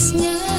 объяснять.